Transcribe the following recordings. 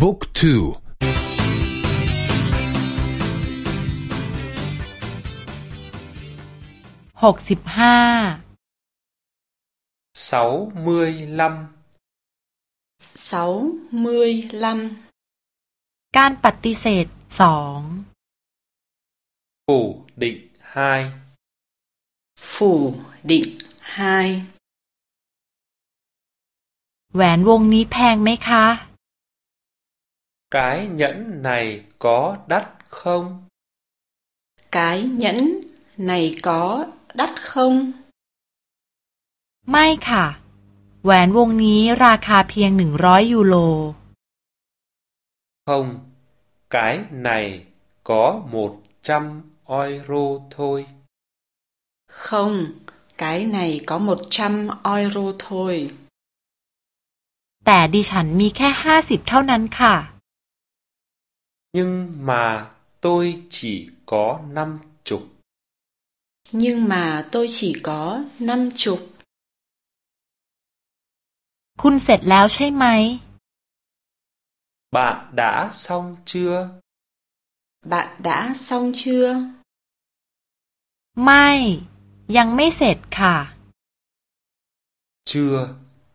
บุ๊กทูหกสิบห้า sáu mươi lăm sáu mươi lăm การปฏิเสธสอง phủ định hai phủ định hai แหวนวงนี้แพงไหมคะ cái nhẫn này có đắt không cái nhẫn này có đắt không ไม่ค่ะ แหวนวงนี้ราคาเพียงหนึ่งร้อยยูโร không cái này có một trăm euro thôi không cái này có một trăm euro thôi แต่ดิฉันมีแค่ห้าสิบเท่านั้นค่ะ nhưng mà tôi chỉ có năm chục nhưng mà tôi chỉ có năm chục คุณเสร็จแล้วใช่ไหม bạn đã xong chưa bạn đã xong chưa ไม่ ยังไม่เสร็จค่ะ chưa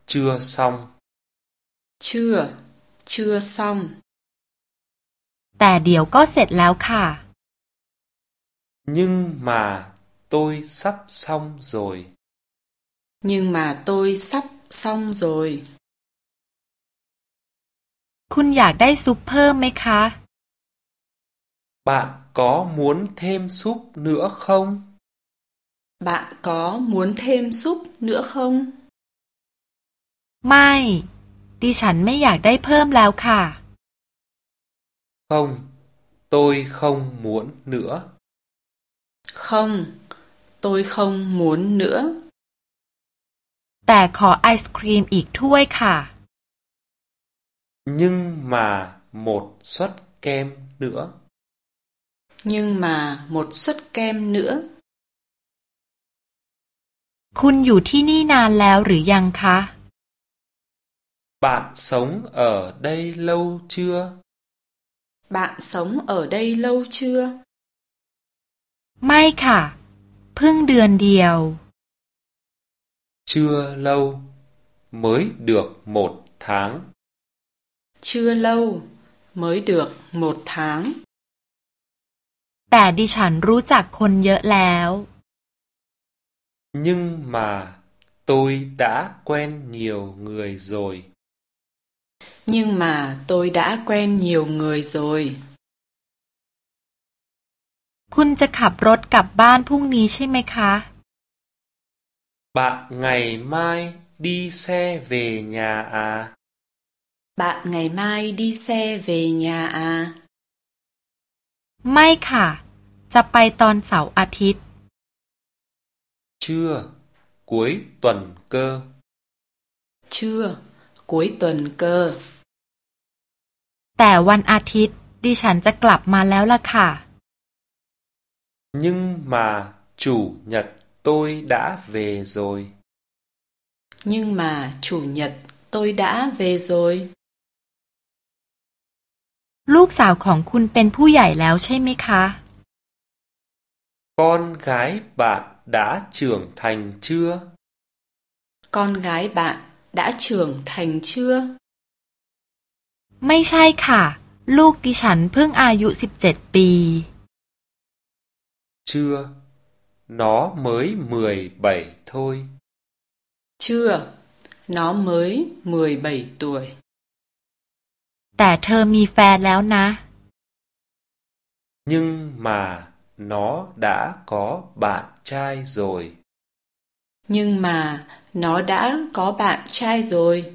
chưa xong chưa chưa xong แต่เดี๋ยวก็เสร็จแล้วค่ะ nhưng mà tôi sắp xong rồi nhưng mà tôi sắp xong rồi คุณอยากได้ซุปเพิ่มไหมคะ bạn có muốn thêm súp nữa không bạn có muốn thêm súp nữa không ไม่ ดิฉันไม่อยากได้เพิ่มแล้วค่ะ không tôi không muốn nữa không tôi không muốn nữa แต่ขอไอศครีมอีกถ้วยค่ะ nhưng mà một suất kem nữa nhưng mà một suất kem nữa คุณอยู่ที่นี่นานแล้วหรือยังคะ bạn sống ở đây lâu chưa bạn sống ở đây lâu chưa ไม่ค่ะ เพิ่งเดือนเดียว chưa lâu mới được một tháng chưa lâu mới được một tháng แต่ดิฉันรู้จักคนเยอะแล้ว nhưng mà tôi đã quen nhiều người rồi nhưng mà tôi đã quen nhiều người rồi คุณจะขับรถกลับบ้านพรุ่งนี้ใช่ไหมคะ bạn ngày mai đi xe về nhà à bạn ngày mai đi xe về nhà à ไม่ค่ะ จะไปตอนเสาร์อาทิตย์ chưa cuối tuần cơ chưa cuối tuần cơ แต่วันอาทิตย์ ดิฉันจะกลับมาแล้วล่ะค่ะ nhưng mà chủ nhật tôi đã về rồi nhưng mà chủ nhật tôi đã về rồi ลูกสาวของคุณเป็นผู้ใหญ่แล้วใช่ไหมคะ con gái bạn đã trưởng thành chưa con gái bạn đã trưởng thành chưa ไม่ใช่ค่ะ ลูกดิฉันเพิ่งอายุสิบเจ็ดปี chưa nó mới mười bảy thôi chưa nó mới mười bảy tuổi แต่เธอมีแฟนแล้วนะ nhưng mà nó đã có bạn trai rồi nhưng mà nó đã có bạn trai rồi